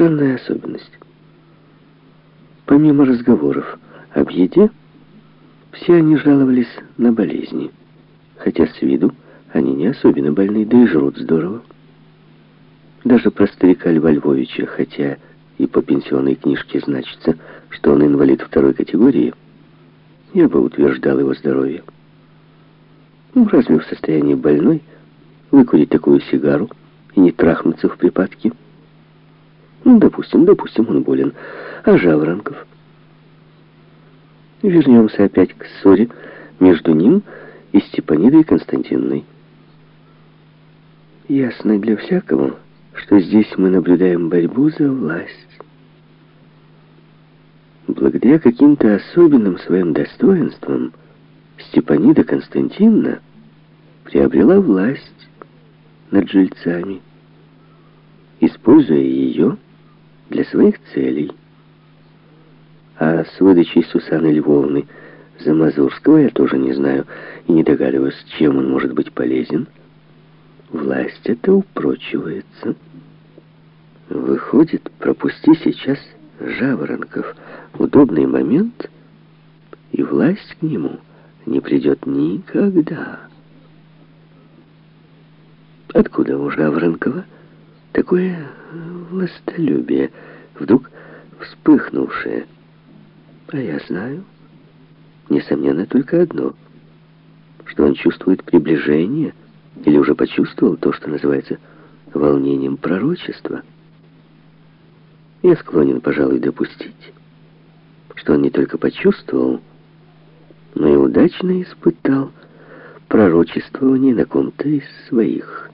странная особенность. Помимо разговоров об еде, все они жаловались на болезни, хотя с виду они не особенно больны, да и жрут здорово. Даже про старика Льва Львовича, хотя и по пенсионной книжке значится, что он инвалид второй категории, я бы утверждал его здоровье. Ну, разве в состоянии больной выкурить такую сигару и не трахнуться в припадке? Ну, допустим, допустим, он болен. А Жаворонков? Вернемся опять к ссоре между ним и Степанидой Константиновной. Ясно для всякого, что здесь мы наблюдаем борьбу за власть. Благодаря каким-то особенным своим достоинствам Степанида Константиновна приобрела власть над жильцами, используя ее для своих целей. А с выдачей Сусаны Львовны за Мазурского я тоже не знаю и не догадываюсь, чем он может быть полезен. Власть это упрочивается. Выходит, пропусти сейчас Жаворонков удобный момент, и власть к нему не придет никогда. Откуда у Жаворонкова такое властолюбие, вдруг вспыхнувшее? А я знаю, несомненно, только одно, что он чувствует приближение или уже почувствовал то, что называется волнением пророчества. Я склонен, пожалуй, допустить, что он не только почувствовал, но и удачно испытал пророчествование на ком-то из своих.